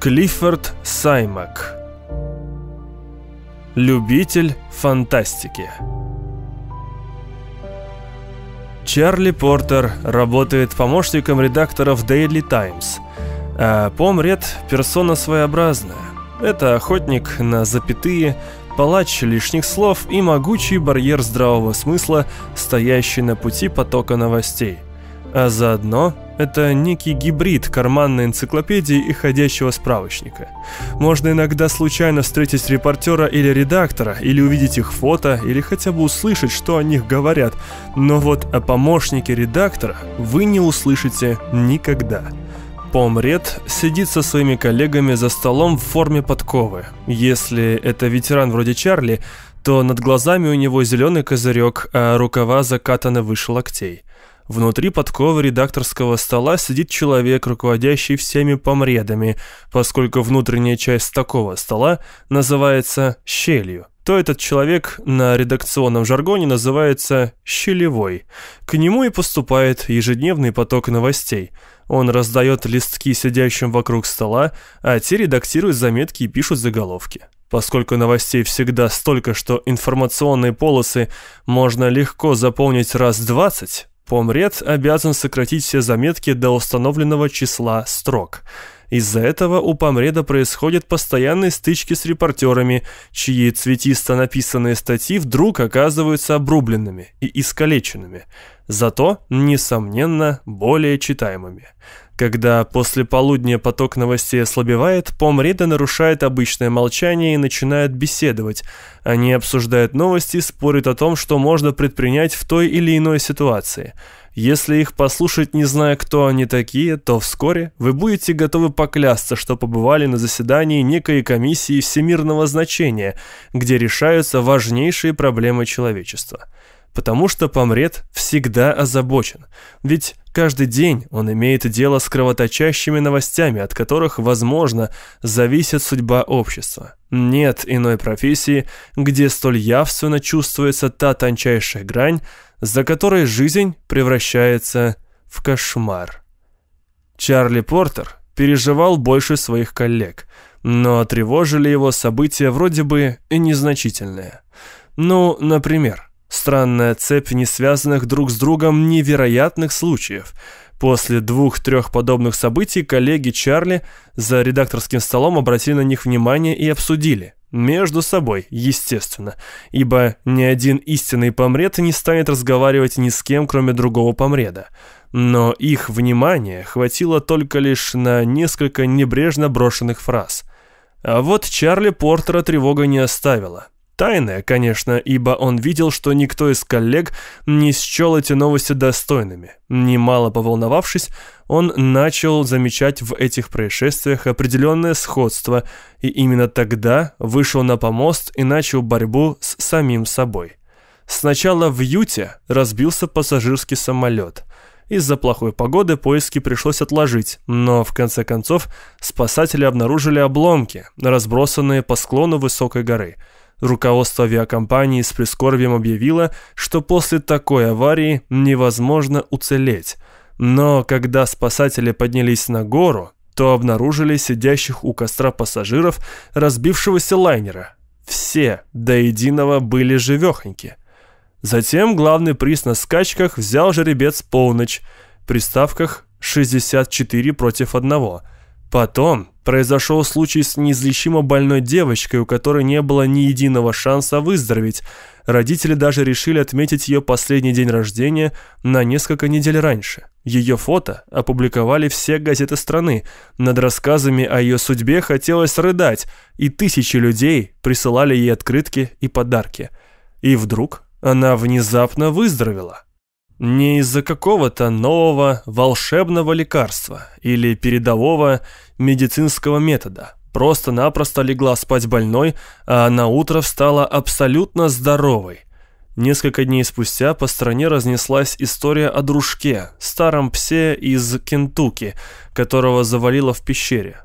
Клиффорд Саймак Любитель фантастики Чарли Портер работает помощником редактора в Daily Times, а Помред – персона своеобразная. Это охотник на запятые, палач лишних слов и могучий барьер здравого смысла, стоящий на пути потока новостей. А заодно это некий гибрид карманной энциклопедии и ходящего справочника. Можно иногда случайно встретить репортера или редактора, или увидеть их фото, или хотя бы услышать, что о них говорят, но вот о помощнике редактора вы не услышите никогда. Помред сидит со своими коллегами за столом в форме подковы. Если это ветеран вроде Чарли, то над глазами у него зеленый козырек, а рукава закатаны выше локтей. Внутри подковы редакторского стола сидит человек, руководящий всеми помредами, поскольку внутренняя часть такого стола называется щелью то этот человек на редакционном жаргоне называется «щелевой». К нему и поступает ежедневный поток новостей. Он раздает листки сидящим вокруг стола, а те редактируют заметки и пишут заголовки. Поскольку новостей всегда столько, что информационные полосы можно легко заполнить раз двадцать, Помред обязан сократить все заметки до установленного числа строк. Из-за этого у Помреда происходят постоянные стычки с репортерами, чьи цветисто написанные статьи вдруг оказываются обрубленными и искалеченными, зато, несомненно, более читаемыми. Когда после полудня поток новостей ослабевает, Помреда нарушает обычное молчание и начинает беседовать. Они обсуждают новости, спорят о том, что можно предпринять в той или иной ситуации. Если их послушать, не зная, кто они такие, то вскоре вы будете готовы поклясться, что побывали на заседании некой комиссии всемирного значения, где решаются важнейшие проблемы человечества потому что Помред всегда озабочен. Ведь каждый день он имеет дело с кровоточащими новостями, от которых, возможно, зависит судьба общества. Нет иной профессии, где столь явственно чувствуется та тончайшая грань, за которой жизнь превращается в кошмар. Чарли Портер переживал больше своих коллег, но тревожили его события вроде бы и незначительные. Ну, например, Странная цепь несвязанных друг с другом невероятных случаев. После двух-трех подобных событий коллеги Чарли за редакторским столом обратили на них внимание и обсудили. Между собой, естественно, ибо ни один истинный помред не станет разговаривать ни с кем, кроме другого помреда. Но их внимание хватило только лишь на несколько небрежно брошенных фраз. А вот Чарли Портера тревога не оставила. Тайное, конечно, ибо он видел, что никто из коллег не счел эти новости достойными. Немало поволновавшись, он начал замечать в этих происшествиях определенное сходство, и именно тогда вышел на помост и начал борьбу с самим собой. Сначала в Юте разбился пассажирский самолет. Из-за плохой погоды поиски пришлось отложить, но в конце концов спасатели обнаружили обломки, разбросанные по склону высокой горы – Руководство авиакомпании с прискорбием объявило, что после такой аварии невозможно уцелеть. Но когда спасатели поднялись на гору, то обнаружили сидящих у костра пассажиров разбившегося лайнера. Все до единого были живехоньки. Затем главный приз на скачках взял жеребец полночь, при ставках 64 против 1. Потом Произошел случай с неизлечимо больной девочкой, у которой не было ни единого шанса выздороветь. Родители даже решили отметить ее последний день рождения на несколько недель раньше. Ее фото опубликовали все газеты страны. Над рассказами о ее судьбе хотелось рыдать, и тысячи людей присылали ей открытки и подарки. И вдруг она внезапно выздоровела. Не из-за какого-то нового волшебного лекарства или передового медицинского метода. Просто-напросто легла спать больной, а на утро встала абсолютно здоровой. Несколько дней спустя по стране разнеслась история о дружке, старом псе из Кентукки, которого завалило в пещере.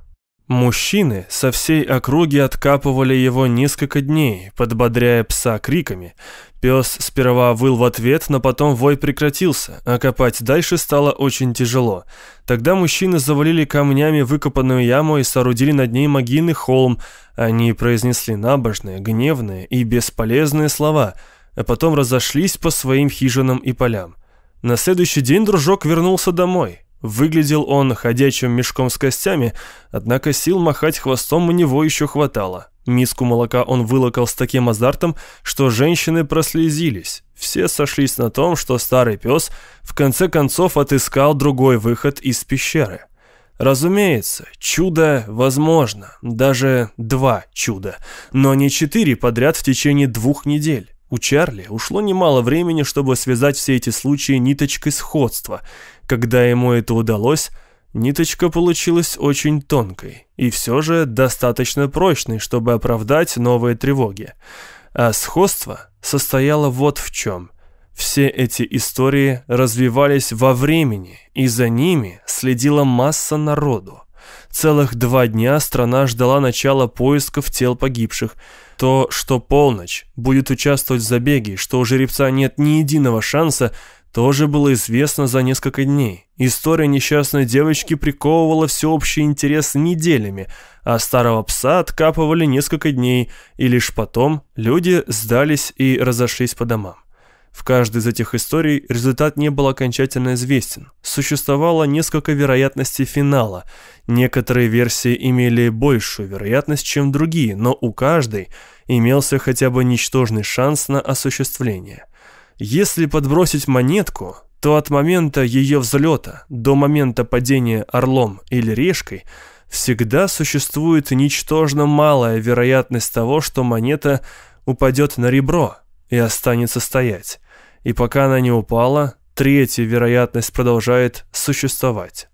Мужчины со всей округи откапывали его несколько дней, подбодряя пса криками. Пес сперва выл в ответ, но потом вой прекратился, а копать дальше стало очень тяжело. Тогда мужчины завалили камнями выкопанную яму и соорудили над ней могильный холм. Они произнесли набожные, гневные и бесполезные слова, а потом разошлись по своим хижинам и полям. На следующий день дружок вернулся домой. Выглядел он ходячим мешком с костями, однако сил махать хвостом у него еще хватало. Миску молока он вылокал с таким азартом, что женщины прослезились. Все сошлись на том, что старый пес в конце концов отыскал другой выход из пещеры. Разумеется, чудо возможно, даже два чуда, но не четыре подряд в течение двух недель. У Чарли ушло немало времени, чтобы связать все эти случаи ниточкой сходства. Когда ему это удалось, ниточка получилась очень тонкой и все же достаточно прочной, чтобы оправдать новые тревоги. А сходство состояло вот в чем. Все эти истории развивались во времени, и за ними следила масса народу. Целых два дня страна ждала начала поисков тел погибших. То, что полночь будет участвовать в забеге, что у жеребца нет ни единого шанса, тоже было известно за несколько дней. История несчастной девочки приковывала всеобщий интерес неделями, а старого пса откапывали несколько дней, и лишь потом люди сдались и разошлись по домам. В каждой из этих историй результат не был окончательно известен. Существовало несколько вероятностей финала. Некоторые версии имели большую вероятность, чем другие, но у каждой имелся хотя бы ничтожный шанс на осуществление. Если подбросить монетку, то от момента ее взлета до момента падения орлом или решкой всегда существует ничтожно малая вероятность того, что монета упадет на ребро и останется стоять и пока она не упала, третья вероятность продолжает существовать.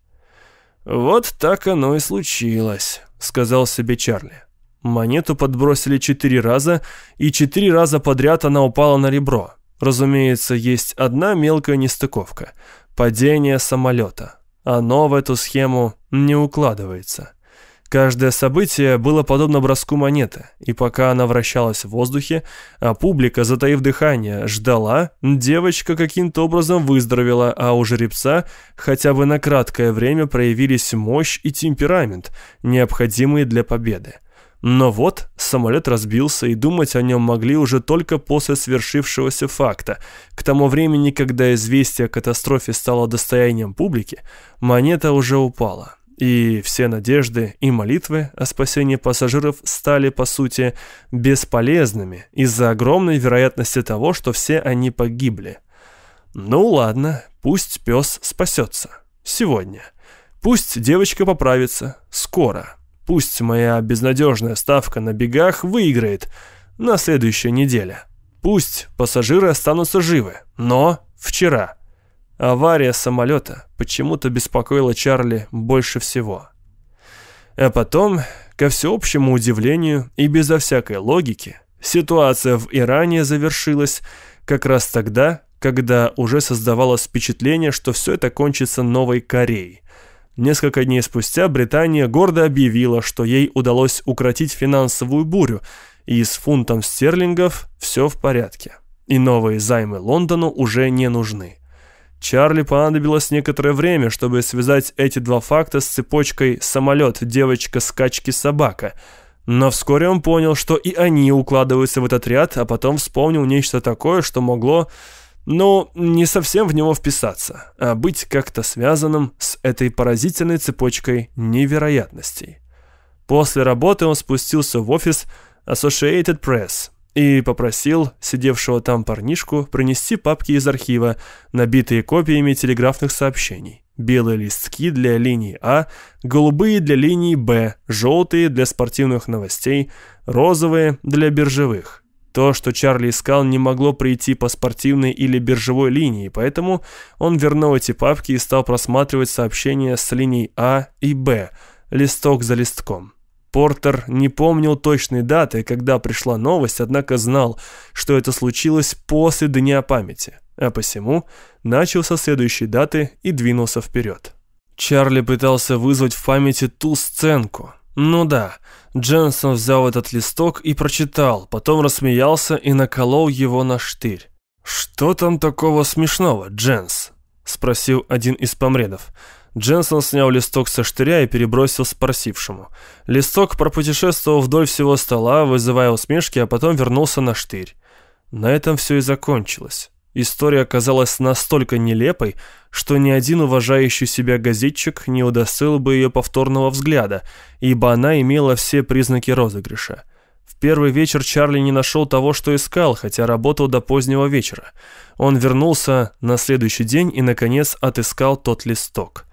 «Вот так оно и случилось», — сказал себе Чарли. Монету подбросили четыре раза, и четыре раза подряд она упала на ребро. Разумеется, есть одна мелкая нестыковка — падение самолета. Оно в эту схему не укладывается. Каждое событие было подобно броску монеты, и пока она вращалась в воздухе, а публика, затаив дыхание, ждала, девочка каким-то образом выздоровела, а у жеребца хотя бы на краткое время проявились мощь и темперамент, необходимые для победы. Но вот самолет разбился, и думать о нем могли уже только после свершившегося факта. К тому времени, когда известие о катастрофе стало достоянием публики, монета уже упала. И все надежды и молитвы о спасении пассажиров стали, по сути, бесполезными из-за огромной вероятности того, что все они погибли. Ну ладно, пусть пес спасется. Сегодня. Пусть девочка поправится. Скоро. Пусть моя безнадежная ставка на бегах выиграет на следующей неделе. Пусть пассажиры останутся живы. Но вчера. Авария самолета почему-то беспокоила Чарли больше всего. А потом, ко всеобщему удивлению и безо всякой логики, ситуация в Иране завершилась как раз тогда, когда уже создавалось впечатление, что все это кончится Новой Кореей. Несколько дней спустя Британия гордо объявила, что ей удалось укротить финансовую бурю, и с фунтом стерлингов все в порядке. И новые займы Лондону уже не нужны. Чарли понадобилось некоторое время, чтобы связать эти два факта с цепочкой «самолет, девочка, скачки, собака». Но вскоре он понял, что и они укладываются в этот ряд, а потом вспомнил нечто такое, что могло, ну, не совсем в него вписаться, а быть как-то связанным с этой поразительной цепочкой невероятностей. После работы он спустился в офис Associated Press – и попросил сидевшего там парнишку принести папки из архива, набитые копиями телеграфных сообщений. Белые листки для линии А, голубые для линии Б, желтые для спортивных новостей, розовые для биржевых. То, что Чарли искал, не могло прийти по спортивной или биржевой линии, поэтому он вернул эти папки и стал просматривать сообщения с линий А и Б, листок за листком. Портер не помнил точной даты, когда пришла новость, однако знал, что это случилось после Дня памяти, а посему начал со следующей даты и двинулся вперед. Чарли пытался вызвать в памяти ту сценку, Ну да, Дженсон взял этот листок и прочитал, потом рассмеялся и наколол его на штырь. «Что там такого смешного, Дженс?» — спросил один из помредов. Дженсон снял листок со штыря и перебросил спросившему. Листок пропутешествовал вдоль всего стола, вызывая усмешки, а потом вернулся на штырь. На этом все и закончилось. История оказалась настолько нелепой, что ни один уважающий себя газетчик не удостоил бы ее повторного взгляда, ибо она имела все признаки розыгрыша. В первый вечер Чарли не нашел того, что искал, хотя работал до позднего вечера. Он вернулся на следующий день и, наконец, отыскал тот листок.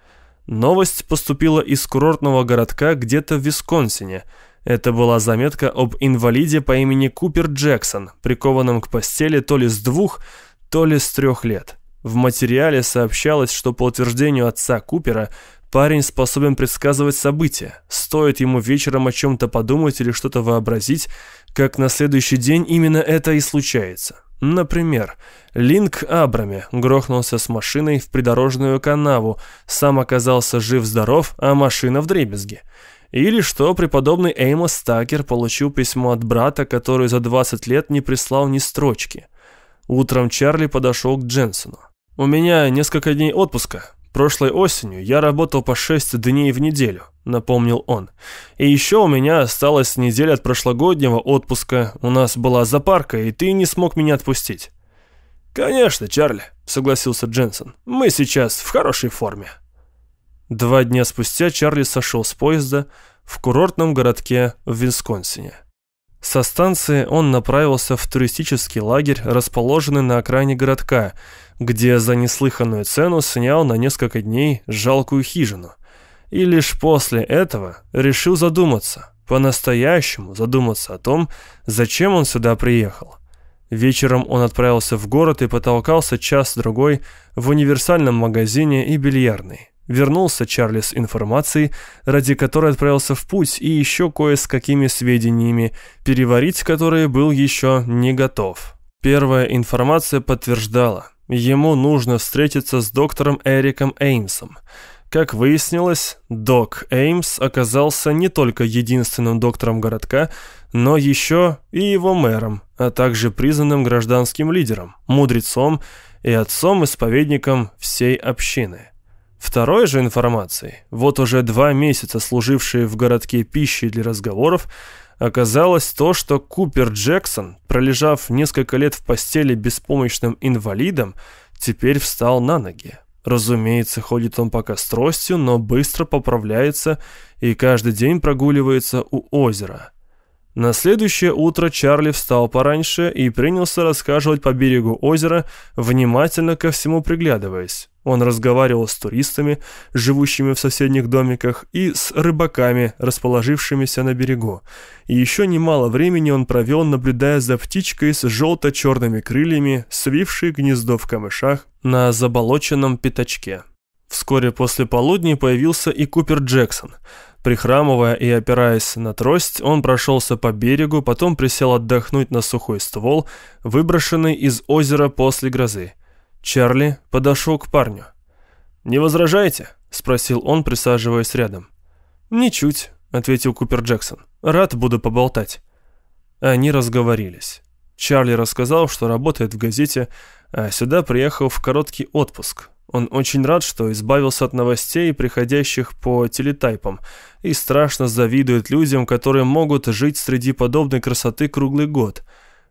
Новость поступила из курортного городка где-то в Висконсине. Это была заметка об инвалиде по имени Купер Джексон, прикованном к постели то ли с двух, то ли с трех лет. В материале сообщалось, что по утверждению отца Купера, парень способен предсказывать события. Стоит ему вечером о чем-то подумать или что-то вообразить, как на следующий день именно это и случается. Например, Линк Абраме грохнулся с машиной в придорожную канаву, сам оказался жив-здоров, а машина в дребезге. Или что преподобный Эймос Такер получил письмо от брата, который за 20 лет не прислал ни строчки. Утром Чарли подошел к Дженсону. «У меня несколько дней отпуска. Прошлой осенью я работал по 6 дней в неделю», — напомнил он. «И еще у меня осталась неделя от прошлогоднего отпуска. У нас была запарка, и ты не смог меня отпустить». «Конечно, Чарли», — согласился Дженсон. «Мы сейчас в хорошей форме». Два дня спустя Чарли сошел с поезда в курортном городке в Висконсине. Со станции он направился в туристический лагерь, расположенный на окраине городка, где за неслыханную цену снял на несколько дней жалкую хижину. И лишь после этого решил задуматься, по-настоящему задуматься о том, зачем он сюда приехал. Вечером он отправился в город и потолкался час-другой в универсальном магазине и бильярдной. Вернулся Чарли с информацией, ради которой отправился в путь, и еще кое с какими сведениями, переварить которые был еще не готов. Первая информация подтверждала, ему нужно встретиться с доктором Эриком Эймсом. Как выяснилось, док Эймс оказался не только единственным доктором городка, но еще и его мэром, а также признанным гражданским лидером, мудрецом и отцом-исповедником всей общины. Второй же информацией, вот уже два месяца служившей в городке пищей для разговоров, оказалось то, что Купер Джексон, пролежав несколько лет в постели беспомощным инвалидом, теперь встал на ноги. Разумеется, ходит он пока с тростью, но быстро поправляется и каждый день прогуливается у озера. На следующее утро Чарли встал пораньше и принялся рассказывать по берегу озера, внимательно ко всему приглядываясь. Он разговаривал с туристами, живущими в соседних домиках, и с рыбаками, расположившимися на берегу. И еще немало времени он провел, наблюдая за птичкой с желто-черными крыльями, свившей гнездо в камышах на заболоченном пятачке. Вскоре после полудня появился и Купер Джексон. Прихрамывая и опираясь на трость, он прошелся по берегу, потом присел отдохнуть на сухой ствол, выброшенный из озера после грозы. Чарли подошел к парню. «Не возражаете?» — спросил он, присаживаясь рядом. «Ничуть», — ответил Купер Джексон. «Рад буду поболтать». Они разговорились. Чарли рассказал, что работает в газете, а сюда приехал в короткий отпуск. Он очень рад, что избавился от новостей, приходящих по телетайпам, и страшно завидует людям, которые могут жить среди подобной красоты круглый год.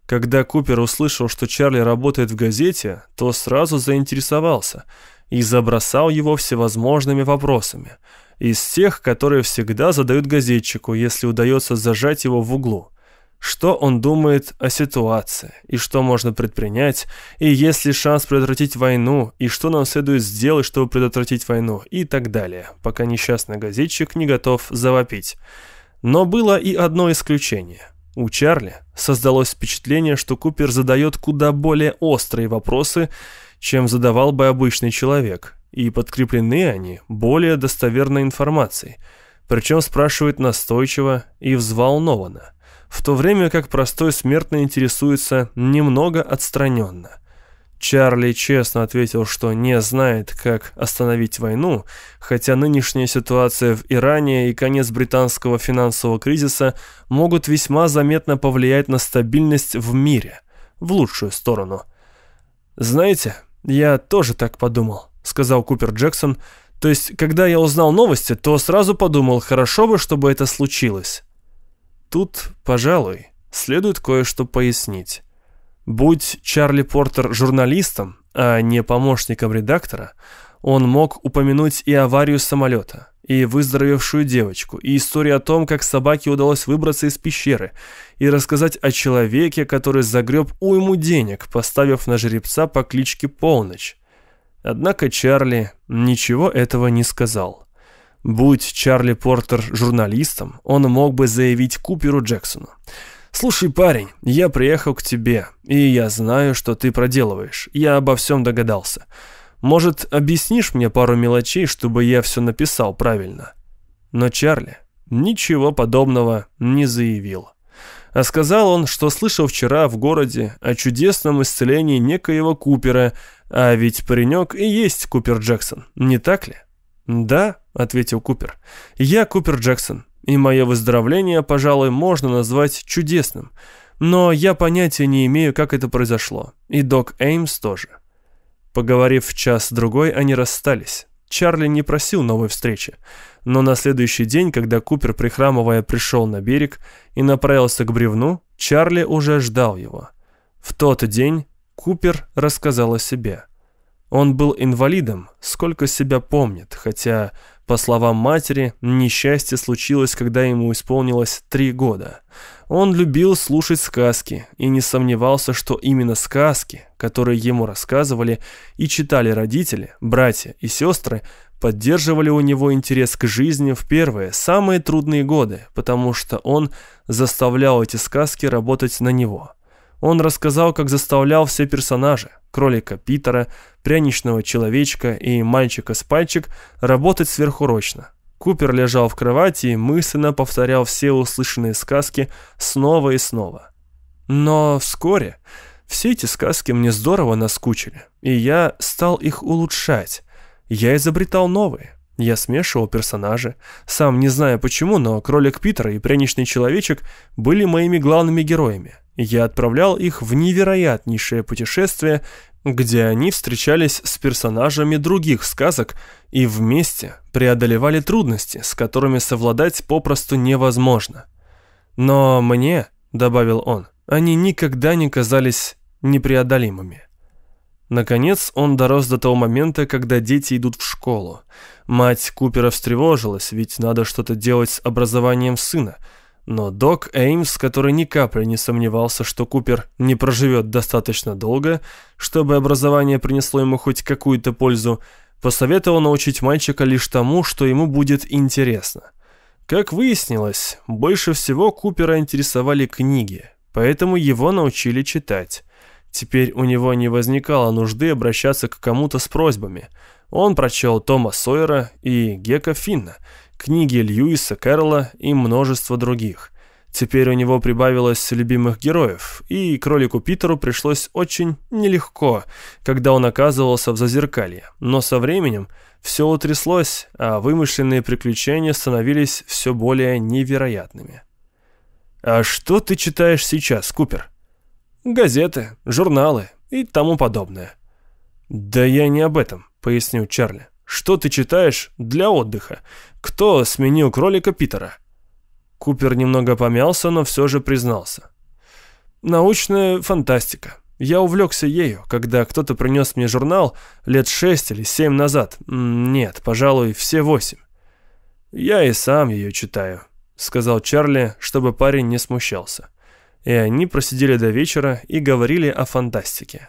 Когда Купер услышал, что Чарли работает в газете, то сразу заинтересовался и забросал его всевозможными вопросами. Из тех, которые всегда задают газетчику, если удается зажать его в углу что он думает о ситуации, и что можно предпринять, и есть ли шанс предотвратить войну, и что нам следует сделать, чтобы предотвратить войну, и так далее, пока несчастный газетчик не готов завопить. Но было и одно исключение. У Чарли создалось впечатление, что Купер задает куда более острые вопросы, чем задавал бы обычный человек, и подкреплены они более достоверной информацией, причем спрашивает настойчиво и взволнованно в то время как простой смертный интересуется немного отстраненно. Чарли честно ответил, что не знает, как остановить войну, хотя нынешняя ситуация в Иране и конец британского финансового кризиса могут весьма заметно повлиять на стабильность в мире, в лучшую сторону. «Знаете, я тоже так подумал», — сказал Купер Джексон. «То есть, когда я узнал новости, то сразу подумал, хорошо бы, чтобы это случилось». Тут, пожалуй, следует кое-что пояснить. Будь Чарли Портер журналистом, а не помощником редактора, он мог упомянуть и аварию самолета, и выздоровевшую девочку, и историю о том, как собаке удалось выбраться из пещеры, и рассказать о человеке, который загреб уйму денег, поставив на жеребца по кличке Полночь. Однако Чарли ничего этого не сказал. Будь Чарли Портер журналистом, он мог бы заявить Куперу Джексону – «Слушай, парень, я приехал к тебе, и я знаю, что ты проделываешь. Я обо всем догадался. Может, объяснишь мне пару мелочей, чтобы я все написал правильно?» Но Чарли ничего подобного не заявил. А сказал он, что слышал вчера в городе о чудесном исцелении некоего Купера, а ведь паренек и есть Купер Джексон, не так ли? «Да», — ответил Купер, — «я Купер Джексон, и мое выздоровление, пожалуй, можно назвать чудесным. Но я понятия не имею, как это произошло. И док Эймс тоже. Поговорив час-другой, они расстались. Чарли не просил новой встречи. Но на следующий день, когда Купер, прихрамывая, пришел на берег и направился к бревну, Чарли уже ждал его. В тот день Купер рассказал о себе. Он был инвалидом, сколько себя помнит, хотя по словам матери, несчастье случилось, когда ему исполнилось три года. Он любил слушать сказки и не сомневался, что именно сказки, которые ему рассказывали и читали родители, братья и сестры, поддерживали у него интерес к жизни в первые, самые трудные годы, потому что он заставлял эти сказки работать на него. Он рассказал, как заставлял все персонажи, кролика Питера, пряничного человечка и мальчика с пальчик, работать сверхурочно. Купер лежал в кровати и мысленно повторял все услышанные сказки снова и снова. Но вскоре все эти сказки мне здорово наскучили, и я стал их улучшать. Я изобретал новые. Я смешивал персонажи. Сам не знаю почему, но кролик Питер и пряничный человечек были моими главными героями. Я отправлял их в невероятнейшее путешествие, где они встречались с персонажами других сказок и вместе преодолевали трудности, с которыми совладать попросту невозможно. Но мне, добавил он, они никогда не казались непреодолимыми. Наконец он дорос до того момента, когда дети идут в школу. Мать Купера встревожилась, ведь надо что-то делать с образованием сына – но док Эймс, который ни капли не сомневался, что Купер не проживет достаточно долго, чтобы образование принесло ему хоть какую-то пользу, посоветовал научить мальчика лишь тому, что ему будет интересно. Как выяснилось, больше всего Купера интересовали книги, поэтому его научили читать. Теперь у него не возникало нужды обращаться к кому-то с просьбами. Он прочел Тома Сойера и Гека Финна – книги Льюиса Кэрролла и множество других. Теперь у него прибавилось любимых героев, и кролику Питеру пришлось очень нелегко, когда он оказывался в зазеркалье. Но со временем все утряслось, а вымышленные приключения становились все более невероятными. «А что ты читаешь сейчас, Купер?» «Газеты, журналы и тому подобное». «Да я не об этом», — пояснил Чарли. Что ты читаешь для отдыха? Кто сменил кролика Питера?» Купер немного помялся, но все же признался. «Научная фантастика. Я увлекся ею, когда кто-то принес мне журнал лет шесть или семь назад. Нет, пожалуй, все восемь. Я и сам ее читаю», — сказал Чарли, чтобы парень не смущался. И они просидели до вечера и говорили о фантастике.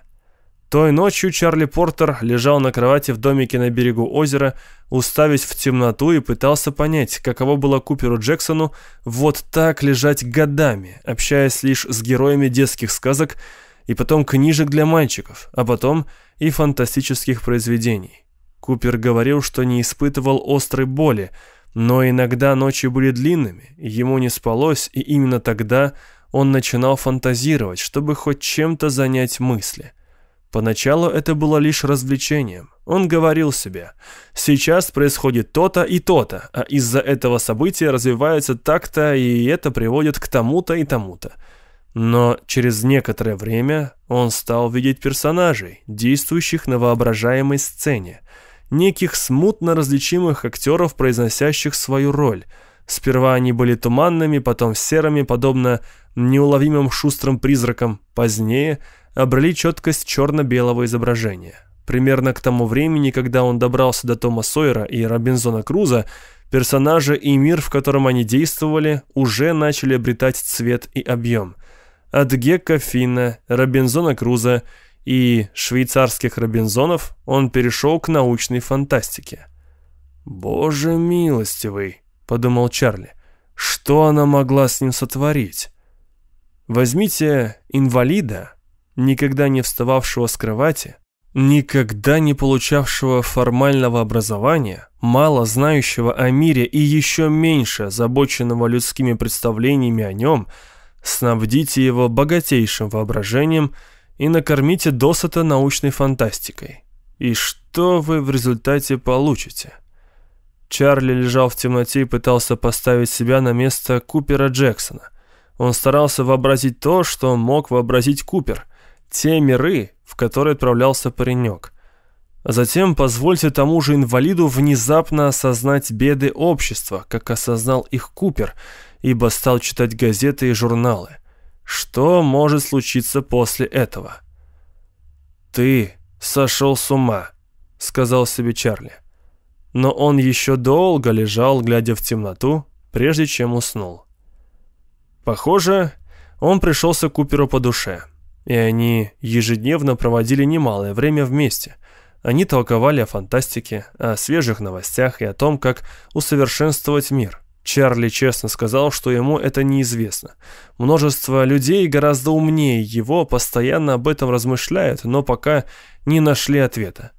Той ночью Чарли Портер лежал на кровати в домике на берегу озера, уставясь в темноту и пытался понять, каково было Куперу Джексону вот так лежать годами, общаясь лишь с героями детских сказок и потом книжек для мальчиков, а потом и фантастических произведений. Купер говорил, что не испытывал острой боли, но иногда ночи были длинными, ему не спалось, и именно тогда он начинал фантазировать, чтобы хоть чем-то занять мысли. Поначалу это было лишь развлечением. Он говорил себе, сейчас происходит то-то и то-то, а из-за этого события развивается так-то, и это приводит к тому-то и тому-то. Но через некоторое время он стал видеть персонажей, действующих на воображаемой сцене, неких смутно различимых актеров, произносящих свою роль. Сперва они были туманными, потом серыми, подобно неуловимым шустрым призракам, позднее обрели четкость черно-белого изображения. Примерно к тому времени, когда он добрался до Тома Сойера и Робинзона Круза, персонажи и мир, в котором они действовали, уже начали обретать цвет и объем – от Гекка Финна, Робинзона Круза и швейцарских Робинзонов он перешел к научной фантастике. «Боже милостивый», — подумал Чарли, — «что она могла с ним сотворить?» Возьмите инвалида, никогда не встававшего с кровати, никогда не получавшего формального образования, мало знающего о мире и еще меньше озабоченного людскими представлениями о нем — снабдите его богатейшим воображением и накормите досыта научной фантастикой. И что вы в результате получите? Чарли лежал в темноте и пытался поставить себя на место Купера Джексона. Он старался вообразить то, что мог вообразить Купер, те миры, в которые отправлялся паренек. Затем позвольте тому же инвалиду внезапно осознать беды общества, как осознал их Купер – ибо стал читать газеты и журналы. Что может случиться после этого? «Ты сошел с ума», — сказал себе Чарли. Но он еще долго лежал, глядя в темноту, прежде чем уснул. Похоже, он пришелся Куперу по душе, и они ежедневно проводили немалое время вместе. Они толковали о фантастике, о свежих новостях и о том, как усовершенствовать мир — Чарли честно сказал, что ему это неизвестно. Множество людей гораздо умнее его постоянно об этом размышляют, но пока не нашли ответа.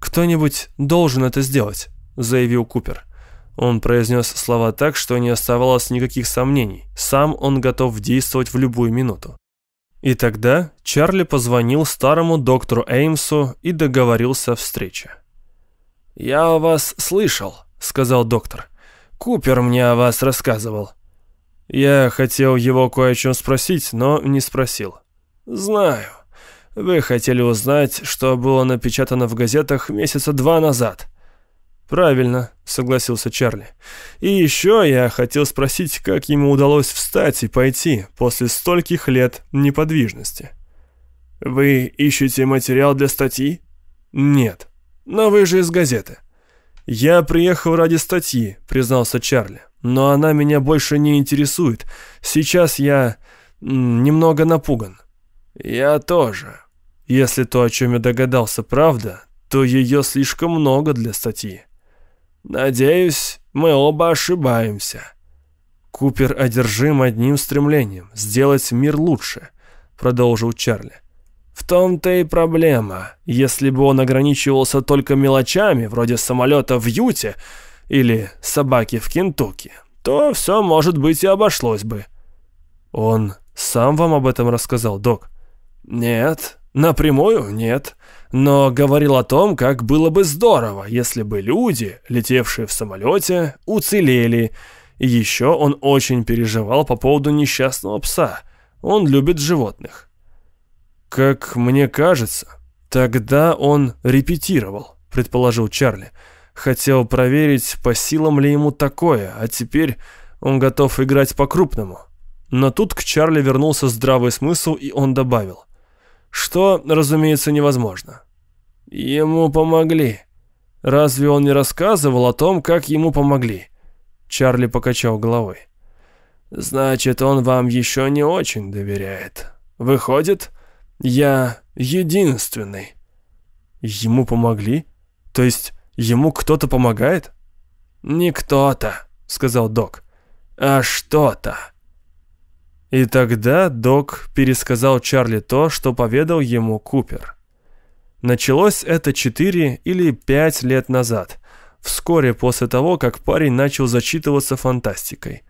«Кто-нибудь должен это сделать», — заявил Купер. Он произнес слова так, что не оставалось никаких сомнений. Сам он готов действовать в любую минуту. И тогда Чарли позвонил старому доктору Эймсу и договорился о встрече. «Я о вас слышал», — сказал доктор. Купер мне о вас рассказывал». Я хотел его кое о чем спросить, но не спросил. «Знаю. Вы хотели узнать, что было напечатано в газетах месяца два назад». «Правильно», — согласился Чарли. «И еще я хотел спросить, как ему удалось встать и пойти после стольких лет неподвижности». «Вы ищете материал для статьи?» «Нет. Но вы же из газеты». «Я приехал ради статьи», — признался Чарли. «Но она меня больше не интересует. Сейчас я немного напуган». «Я тоже». Если то, о чем я догадался, правда, то ее слишком много для статьи. «Надеюсь, мы оба ошибаемся». Купер одержим одним стремлением — сделать мир лучше, продолжил Чарли. В том-то и проблема. Если бы он ограничивался только мелочами, вроде самолета в Юте или собаки в Кентукки, то все, может быть, и обошлось бы. Он сам вам об этом рассказал, док? Нет, напрямую нет. Но говорил о том, как было бы здорово, если бы люди, летевшие в самолете, уцелели. И еще он очень переживал по поводу несчастного пса. Он любит животных. «Как мне кажется, тогда он репетировал», — предположил Чарли. «Хотел проверить, по силам ли ему такое, а теперь он готов играть по-крупному». Но тут к Чарли вернулся здравый смысл, и он добавил. Что, разумеется, невозможно. Ему помогли. Разве он не рассказывал о том, как ему помогли? Чарли покачал головой. Значит, он вам еще не очень доверяет. Выходит, я единственный. Ему помогли? То есть ему кто-то помогает? Не кто-то, сказал док, а что-то. И тогда док пересказал Чарли то, что поведал ему Купер. Началось это четыре или пять лет назад, вскоре после того, как парень начал зачитываться фантастикой.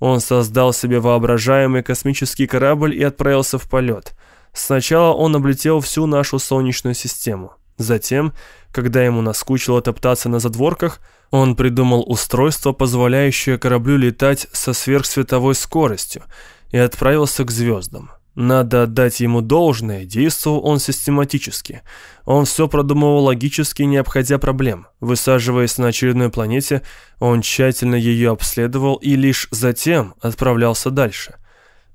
Он создал себе воображаемый космический корабль и отправился в полет – Сначала он облетел всю нашу Солнечную систему. Затем, когда ему наскучило топтаться на задворках, он придумал устройство, позволяющее кораблю летать со сверхсветовой скоростью, и отправился к звездам. Надо отдать ему должное, действовал он систематически. Он все продумывал логически, не обходя проблем. Высаживаясь на очередной планете, он тщательно ее обследовал и лишь затем отправлялся дальше.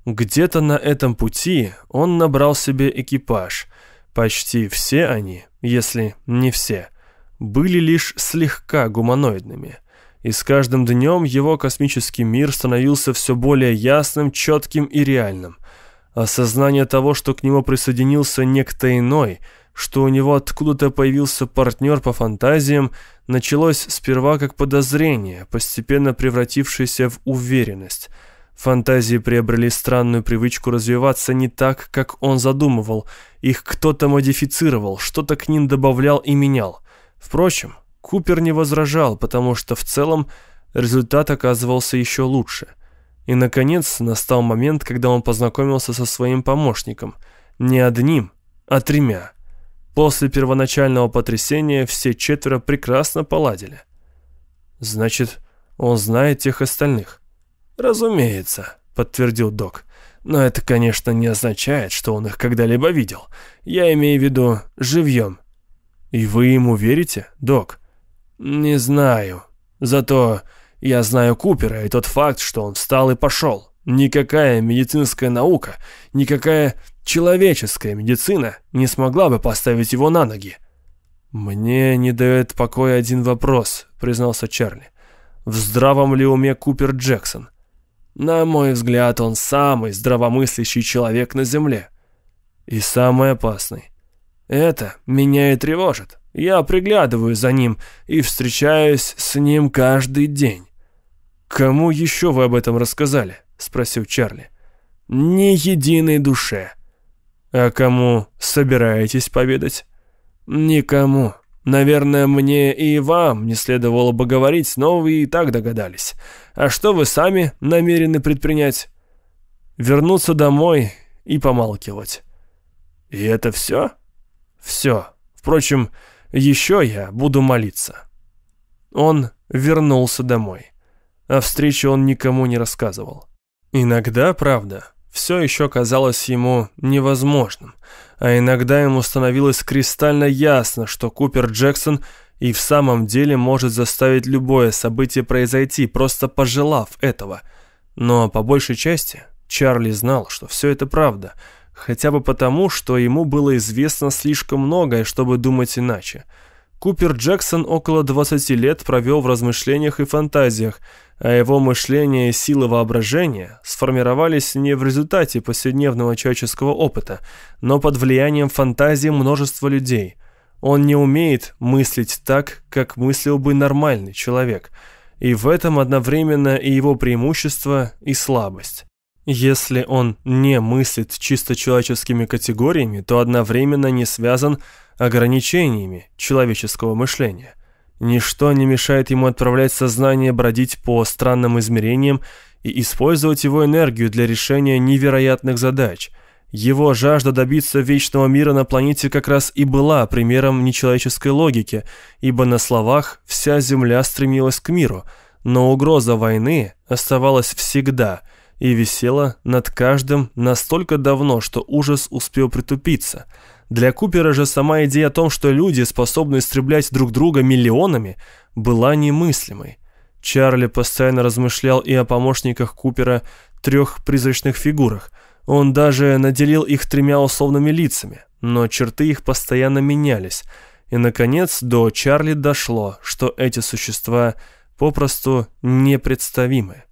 Где-то на этом пути он набрал себе экипаж. Почти все они, если не все, были лишь слегка гуманоидными. И с каждым днем его космический мир становился все более ясным, четким и реальным. Осознание того, что к нему присоединился некто иной, что у него откуда-то появился партнер по фантазиям, началось сперва как подозрение, постепенно превратившееся в уверенность. Фантазии приобрели странную привычку развиваться не так, как он задумывал. Их кто-то модифицировал, что-то к ним добавлял и менял. Впрочем, Купер не возражал, потому что в целом результат оказывался еще лучше – и, наконец, настал момент, когда он познакомился со своим помощником. Не одним, а тремя. После первоначального потрясения все четверо прекрасно поладили. «Значит, он знает тех остальных?» «Разумеется», — подтвердил док. «Но это, конечно, не означает, что он их когда-либо видел. Я имею в виду живьем». «И вы ему верите, док?» «Не знаю. Зато я знаю Купера и тот факт, что он встал и пошел. Никакая медицинская наука, никакая человеческая медицина не смогла бы поставить его на ноги. «Мне не дает покоя один вопрос», — признался Чарли. «В здравом ли уме Купер Джексон?» «На мой взгляд, он самый здравомыслящий человек на Земле. И самый опасный. Это меня и тревожит. Я приглядываю за ним и встречаюсь с ним каждый день. «Кому еще вы об этом рассказали?» — спросил Чарли. «Ни единой душе». «А кому собираетесь поведать?» «Никому. Наверное, мне и вам не следовало бы говорить, но вы и так догадались. А что вы сами намерены предпринять?» «Вернуться домой и помалкивать». «И это все?» «Все. Впрочем, еще я буду молиться». Он вернулся домой. О встрече он никому не рассказывал. Иногда, правда, все еще казалось ему невозможным, а иногда ему становилось кристально ясно, что Купер Джексон и в самом деле может заставить любое событие произойти, просто пожелав этого. Но по большей части Чарли знал, что все это правда, хотя бы потому, что ему было известно слишком многое, чтобы думать иначе. Купер Джексон около 20 лет провел в размышлениях и фантазиях, а его мышление и силы воображения сформировались не в результате повседневного человеческого опыта, но под влиянием фантазии множества людей. Он не умеет мыслить так, как мыслил бы нормальный человек, и в этом одновременно и его преимущество, и слабость. Если он не мыслит чисто человеческими категориями, то одновременно не связан ограничениями человеческого мышления. Ничто не мешает ему отправлять сознание бродить по странным измерениям и использовать его энергию для решения невероятных задач. Его жажда добиться вечного мира на планете как раз и была примером нечеловеческой логики, ибо на словах вся Земля стремилась к миру, но угроза войны оставалась всегда и висела над каждым настолько давно, что ужас успел притупиться – для Купера же сама идея о том, что люди способны истреблять друг друга миллионами, была немыслимой. Чарли постоянно размышлял и о помощниках Купера трех призрачных фигурах. Он даже наделил их тремя условными лицами, но черты их постоянно менялись. И, наконец, до Чарли дошло, что эти существа попросту непредставимы.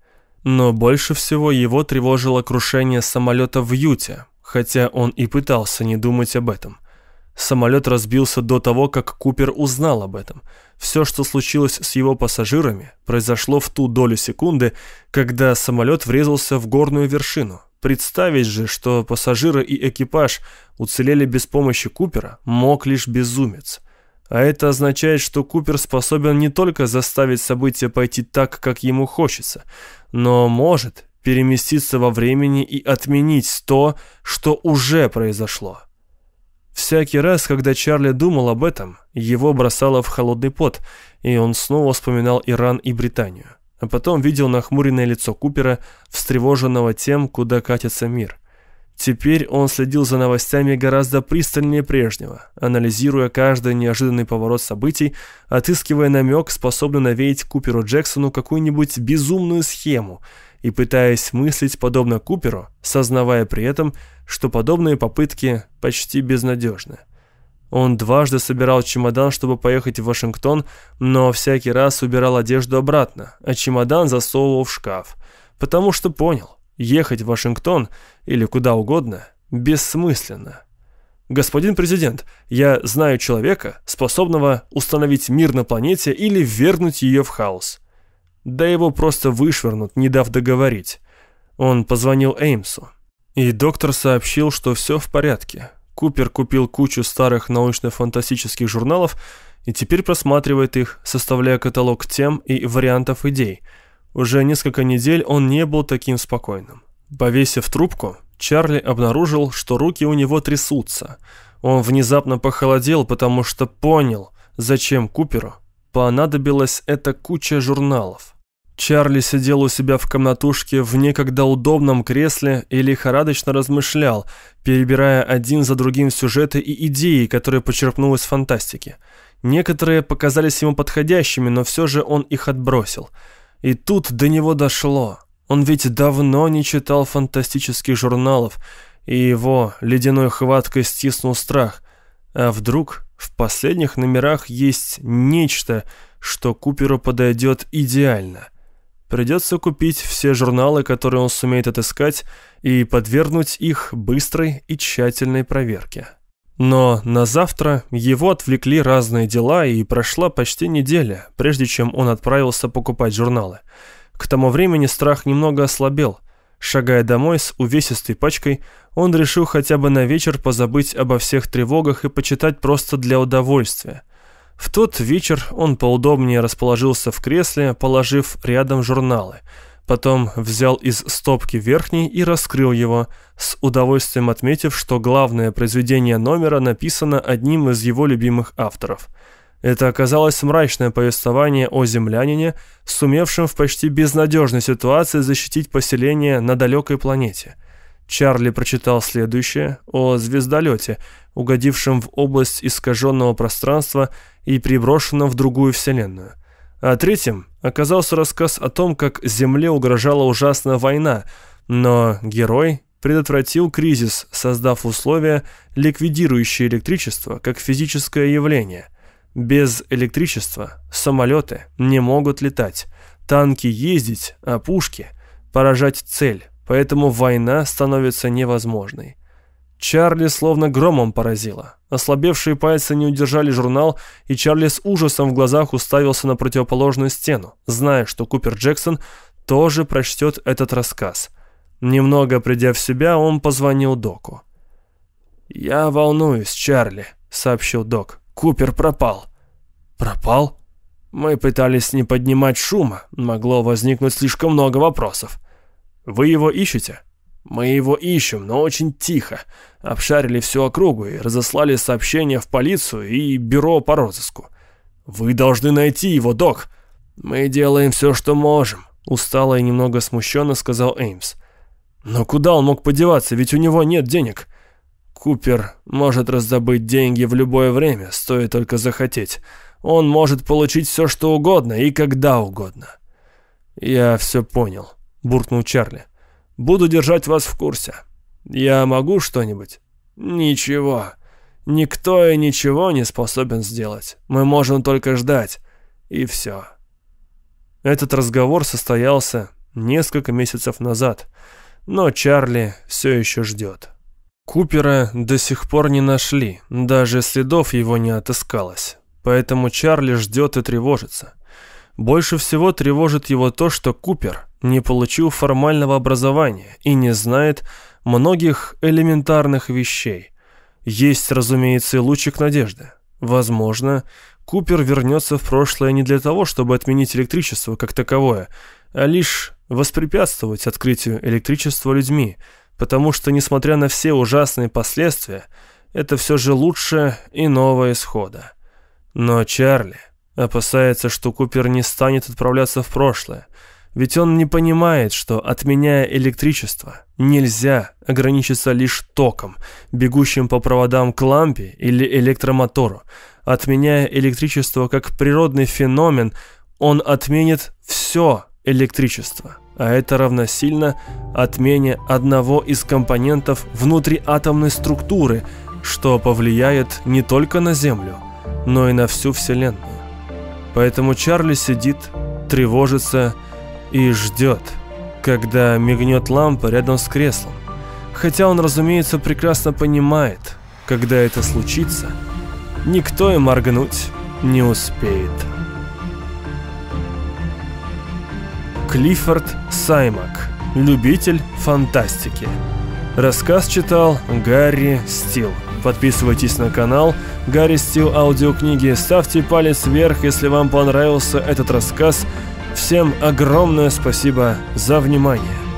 Но больше всего его тревожило крушение самолета в Юте, хотя он и пытался не думать об этом. Самолет разбился до того, как Купер узнал об этом. Все, что случилось с его пассажирами, произошло в ту долю секунды, когда самолет врезался в горную вершину. Представить же, что пассажиры и экипаж уцелели без помощи Купера, мог лишь безумец. А это означает, что Купер способен не только заставить события пойти так, как ему хочется, но может переместиться во времени и отменить то, что уже произошло. Всякий раз, когда Чарли думал об этом, его бросало в холодный пот, и он снова вспоминал Иран и Британию. А потом видел нахмуренное лицо Купера, встревоженного тем, куда катится мир. Теперь он следил за новостями гораздо пристальнее прежнего, анализируя каждый неожиданный поворот событий, отыскивая намек, способный навеять Куперу Джексону какую-нибудь безумную схему и пытаясь мыслить подобно Куперу, сознавая при этом, что подобные попытки почти безнадежны. Он дважды собирал чемодан, чтобы поехать в Вашингтон, но всякий раз убирал одежду обратно, а чемодан засовывал в шкаф, потому что понял, ехать в Вашингтон или куда угодно бессмысленно. Господин президент, я знаю человека, способного установить мир на планете или вернуть ее в хаос. Да его просто вышвырнут, не дав договорить. Он позвонил Эймсу. И доктор сообщил, что все в порядке. Купер купил кучу старых научно-фантастических журналов и теперь просматривает их, составляя каталог тем и вариантов идей – уже несколько недель он не был таким спокойным. Повесив трубку, Чарли обнаружил, что руки у него трясутся. Он внезапно похолодел, потому что понял, зачем Куперу понадобилась эта куча журналов. Чарли сидел у себя в комнатушке в некогда удобном кресле и лихорадочно размышлял, перебирая один за другим сюжеты и идеи, которые почерпнул из фантастики. Некоторые показались ему подходящими, но все же он их отбросил – и тут до него дошло. Он ведь давно не читал фантастических журналов, и его ледяной хваткой стиснул страх. А вдруг в последних номерах есть нечто, что Куперу подойдет идеально? Придется купить все журналы, которые он сумеет отыскать, и подвергнуть их быстрой и тщательной проверке. Но на завтра его отвлекли разные дела, и прошла почти неделя, прежде чем он отправился покупать журналы. К тому времени страх немного ослабел. Шагая домой с увесистой пачкой, он решил хотя бы на вечер позабыть обо всех тревогах и почитать просто для удовольствия. В тот вечер он поудобнее расположился в кресле, положив рядом журналы – Потом взял из стопки верхний и раскрыл его, с удовольствием отметив, что главное произведение номера написано одним из его любимых авторов. Это оказалось мрачное повествование о землянине, сумевшем в почти безнадежной ситуации защитить поселение на далекой планете. Чарли прочитал следующее о звездолете, угодившем в область искаженного пространства и приброшенном в другую вселенную. А третьим оказался рассказ о том, как Земле угрожала ужасная война, но герой предотвратил кризис, создав условия, ликвидирующие электричество как физическое явление. Без электричества самолеты не могут летать, танки ездить, а пушки поражать цель, поэтому война становится невозможной. Чарли словно громом поразило. Ослабевшие пальцы не удержали журнал, и Чарли с ужасом в глазах уставился на противоположную стену, зная, что Купер Джексон тоже прочтет этот рассказ. Немного придя в себя, он позвонил Доку. «Я волнуюсь, Чарли», — сообщил Док. «Купер пропал». «Пропал?» «Мы пытались не поднимать шума. Могло возникнуть слишком много вопросов». «Вы его ищете?» Мы его ищем, но очень тихо. Обшарили всю округу и разослали сообщения в полицию и бюро по розыску. Вы должны найти его, док. Мы делаем все, что можем, устало и немного смущенно сказал Эймс. Но куда он мог подеваться, ведь у него нет денег. Купер может раздобыть деньги в любое время, стоит только захотеть. Он может получить все, что угодно и когда угодно. Я все понял, буркнул Чарли. Буду держать вас в курсе. Я могу что-нибудь? Ничего. Никто и ничего не способен сделать. Мы можем только ждать. И все. Этот разговор состоялся несколько месяцев назад, но Чарли все еще ждет. Купера до сих пор не нашли, даже следов его не отыскалось. Поэтому Чарли ждет и тревожится. Больше всего тревожит его то, что Купер не получил формального образования и не знает многих элементарных вещей. Есть, разумеется, и лучик надежды. Возможно, Купер вернется в прошлое не для того, чтобы отменить электричество как таковое, а лишь воспрепятствовать открытию электричества людьми, потому что, несмотря на все ужасные последствия, это все же лучше иного исхода. Но Чарли опасается, что Купер не станет отправляться в прошлое, ведь он не понимает, что, отменяя электричество, нельзя ограничиться лишь током, бегущим по проводам к лампе или электромотору. Отменяя электричество как природный феномен, он отменит все электричество, а это равносильно отмене одного из компонентов внутриатомной структуры, что повлияет не только на Землю, но и на всю Вселенную. Поэтому Чарли сидит, тревожится и ждет, когда мигнет лампа рядом с креслом. Хотя он, разумеется, прекрасно понимает, когда это случится, никто и моргнуть не успеет. Клиффорд Саймак. Любитель фантастики. Рассказ читал Гарри Стил. Подписывайтесь на канал Гарри Стил аудиокниги, ставьте палец вверх, если вам понравился этот рассказ. Всем огромное спасибо за внимание.